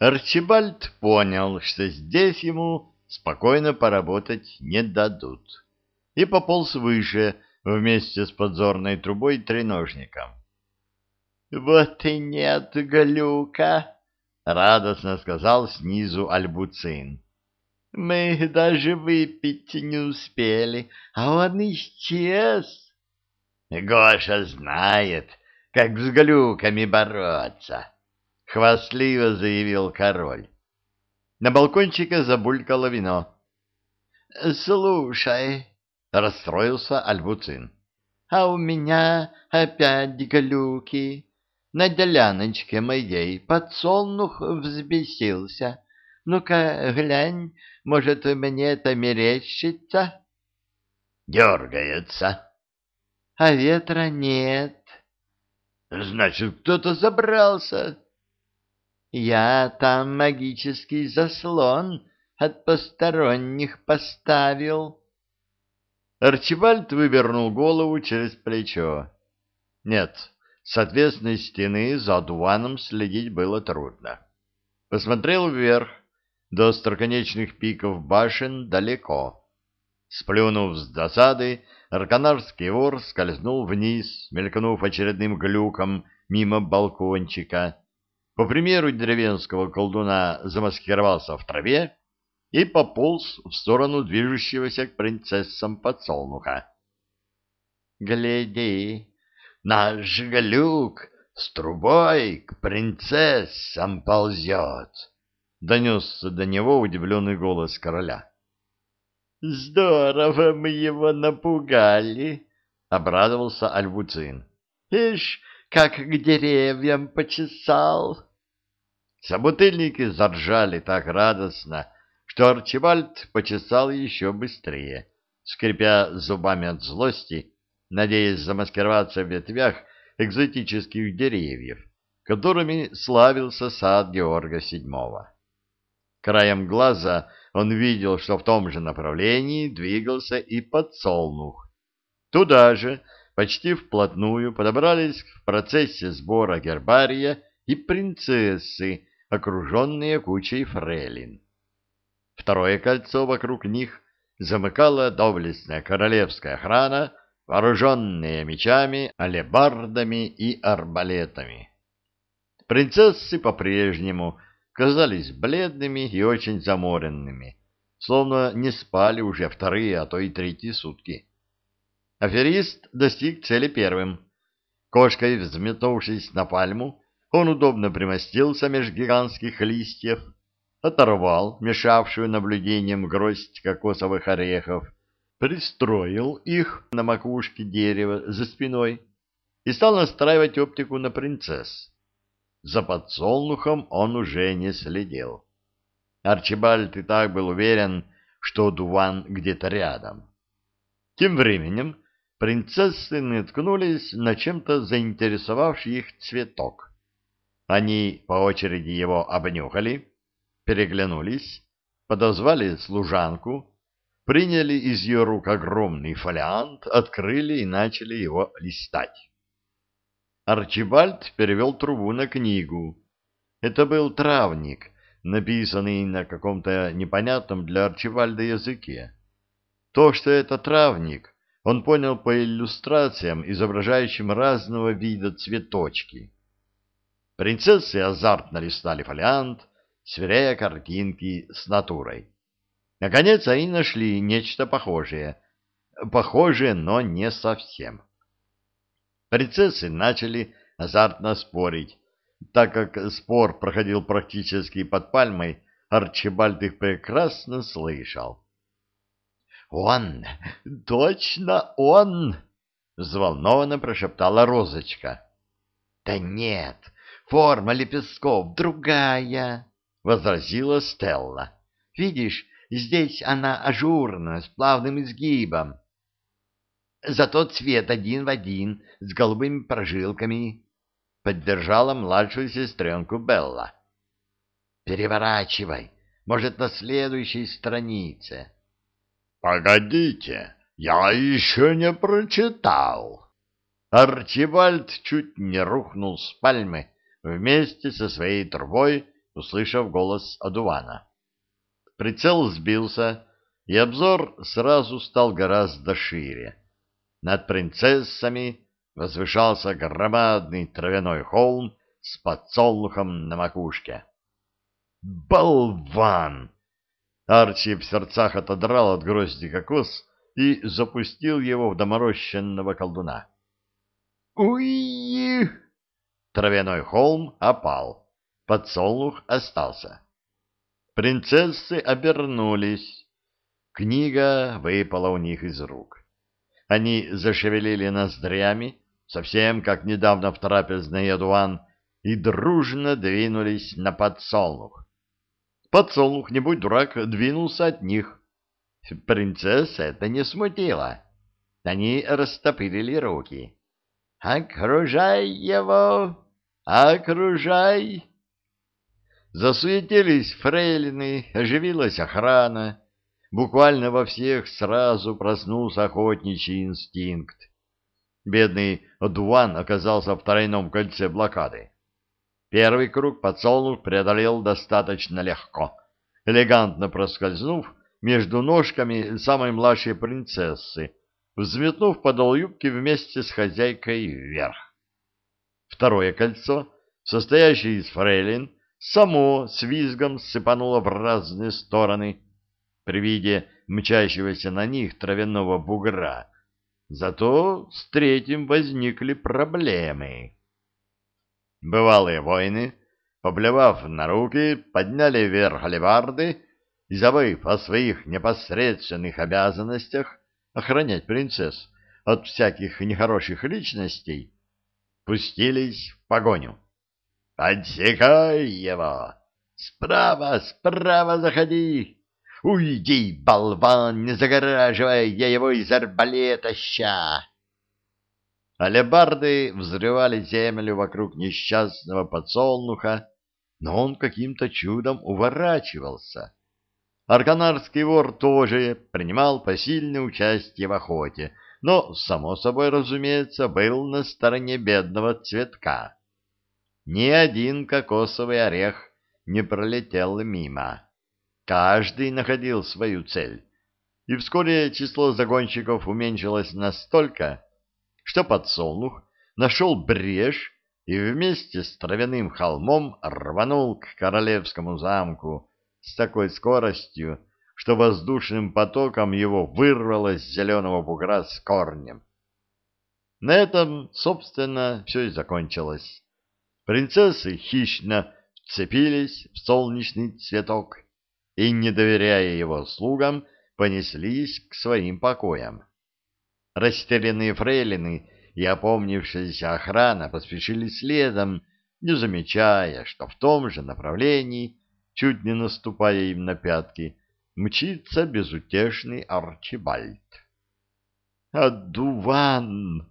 Арчибальд понял, что здесь ему спокойно поработать не дадут, и пополз выше вместе с подзорной трубой треножником. — Вот и нет глюка! — радостно сказал снизу Альбуцин. — Мы даже выпить не успели, а он исчез. — Гоша знает, как с глюками бороться, — хвастливо заявил король. На балкончике забулькало вино. — Слушай, — расстроился Альбуцин, — а у меня опять глюки. На деляночке моей подсолнух взбесился. Ну-ка, глянь, может, мне это мерещится? Дергается. А ветра нет. Значит, кто-то забрался. Я там магический заслон от посторонних поставил. Арчибальд вывернул голову через плечо. Нет, с ответственной стены за одуваном следить было трудно. Посмотрел вверх, до остроконечных пиков башен далеко. Сплюнув с досады, арканарский вор скользнул вниз, мелькнув очередным глюком мимо балкончика. По примеру деревенского колдуна замаскировался в траве и пополз в сторону движущегося к принцессам подсолнуха. — Гляди, наш глюк с трубой к принцессам ползет! — донесся до него удивленный голос короля. Здорово мы его напугали, обрадовался Альбуцин. Ишь, как к деревьям почесал. Собутыльники заржали так радостно, что Арчибальд почесал еще быстрее, скрипя зубами от злости, надеясь замаскироваться в ветвях экзотических деревьев, которыми славился сад Георга VII. Краем глаза он видел, что в том же направлении двигался и подсолнух. Туда же, почти вплотную, подобрались в процессе сбора гербария и принцессы, окруженные кучей фрейлин. Второе кольцо вокруг них замыкала доблестная королевская охрана, вооруженная мечами, алебардами и арбалетами. Принцессы по-прежнему казались бледными и очень заморенными, словно не спали уже вторые, а то и третьи сутки. Аферист достиг цели первым. Кошкой взметнувшись на пальму, он удобно примостился меж гигантских листьев, оторвал мешавшую наблюдением гроздь кокосовых орехов, пристроил их на макушке дерева за спиной и стал настраивать оптику на принцесс. За подсолнухом он уже не следил. Арчибальд и так был уверен, что Дуван где-то рядом. Тем временем принцессы наткнулись на чем-то заинтересовавший их цветок. Они по очереди его обнюхали, переглянулись, подозвали служанку, приняли из ее рук огромный фолиант, открыли и начали его листать. Арчибальд перевел трубу на книгу. Это был травник, написанный на каком-то непонятном для Арчибальда языке. То, что это травник, он понял по иллюстрациям, изображающим разного вида цветочки. Принцессы азартно листали фолиант, сверяя картинки с натурой. Наконец они нашли нечто похожее. Похожее, но не совсем. Принцессы начали азартно спорить. Так как спор проходил практически под пальмой, Арчибальд их прекрасно слышал. «Он! Точно он!» — взволнованно прошептала Розочка. «Да нет, форма лепестков другая!» — возразила Стелла. «Видишь, здесь она ажурная, с плавным изгибом, Зато цвет один в один, с голубыми прожилками. Поддержала младшую сестренку Белла. Переворачивай, может, на следующей странице. Погодите, я еще не прочитал. Арчибальд чуть не рухнул с пальмы вместе со своей трубой, услышав голос одувана. Прицел сбился, и обзор сразу стал гораздо шире. Над принцессами возвышался громадный травяной холм с подсолнухом на макушке. «Болван!» Арчи в сердцах отодрал от грозди кокос и запустил его в доморощенного колдуна. «Уи!» Травяной холм опал, подсолнух остался. Принцессы обернулись. Книга выпала у них из рук. Они зашевелили ноздрями, совсем как недавно в трапезной Ядуан, и дружно двинулись на подсолнух. Подсолнух, не будь дурак, двинулся от них. Принцесса это не смутило. Они растопырили руки. «Окружай его! Окружай!» Засуетились фрейлины, оживилась охрана. Буквально во всех сразу проснулся охотничий инстинкт. Бедный Дуан оказался в тройном кольце блокады. Первый круг подсолнух преодолел достаточно легко, элегантно проскользнув между ножками самой младшей принцессы, взметнув подол юбки вместе с хозяйкой вверх. Второе кольцо, состоящее из фрейлин, само с визгом сыпануло в разные стороны при виде мчащегося на них травяного бугра. Зато с третьим возникли проблемы. Бывалые воины, поблевав на руки, подняли вверх алебарды и, забыв о своих непосредственных обязанностях охранять принцесс от всяких нехороших личностей, пустились в погоню. «Отсекай его! Справа, справа заходи! Уйди, болван, не загораживай, я его из арбалета ща!» Алебарды взрывали землю вокруг несчастного подсолнуха, но он каким-то чудом уворачивался. Арканарский вор тоже принимал посильное участие в охоте, но, само собой разумеется, был на стороне бедного цветка. Ни один кокосовый орех не пролетел мимо. Каждый находил свою цель. И вскоре число загонщиков уменьшилось настолько, что подсолнух нашел брешь и вместе с травяным холмом рванул к королевскому замку с такой скоростью, что воздушным потоком его вырвало с зеленого бугра с корнем. На этом, собственно, все и закончилось. Принцессы хищно вцепились в солнечный цветок и, не доверяя его слугам, понеслись к своим покоям. Растерянные фрейлины и опомнившаяся охрана поспешили следом, не замечая, что в том же направлении, чуть не наступая им на пятки, мчится безутешный Арчибальд. «Адуван!»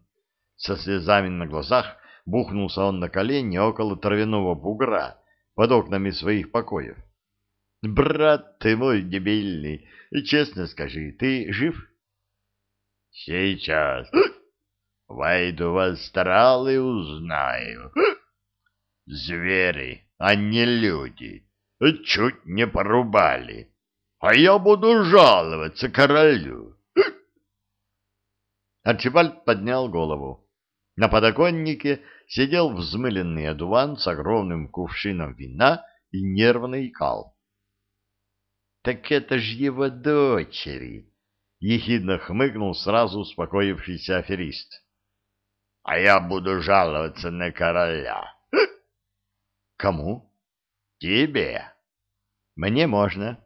Со слезами на глазах Бухнулся он на колени около травяного бугра под окнами своих покоев. — Брат ты мой дебильный, честно скажи, ты жив? — Сейчас. Войду в астрал и узнаю. Звери, а не люди. Чуть не порубали. А я буду жаловаться королю. Арчибальд поднял голову. На подоконнике сидел взмыленный одуван с огромным кувшином вина и нервно икал. — Так это ж его дочери! — ехидно хмыкнул сразу успокоившийся аферист. — А я буду жаловаться на короля. — Кому? — Тебе. — Мне можно.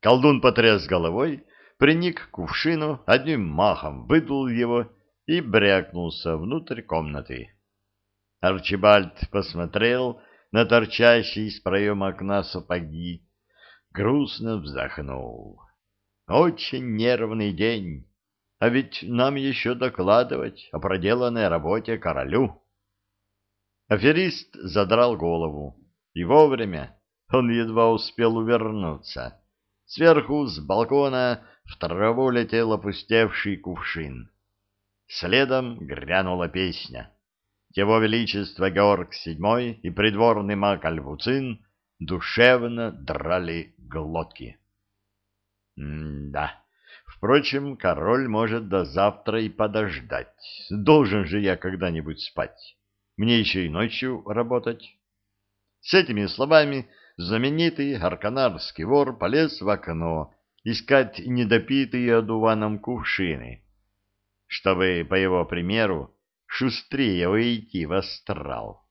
Колдун потряс головой, приник к кувшину, одним махом выдул его и брякнулся внутрь комнаты. Арчибальд посмотрел на торчащие из проема окна сапоги, грустно вздохнул. Очень нервный день, а ведь нам еще докладывать о проделанной работе королю. Аферист задрал голову, и вовремя он едва успел увернуться. Сверху с балкона в траву летел опустевший кувшин. Следом грянула песня. Его Величество Георг VII и придворный маг Альвуцин душевно драли глотки. М-да. Впрочем, король может до завтра и подождать. Должен же я когда-нибудь спать. Мне еще и ночью работать. С этими словами знаменитый арканарский вор полез в окно искать недопитые одуваном кувшины, чтобы, по его примеру, шустрее уйти в астрал.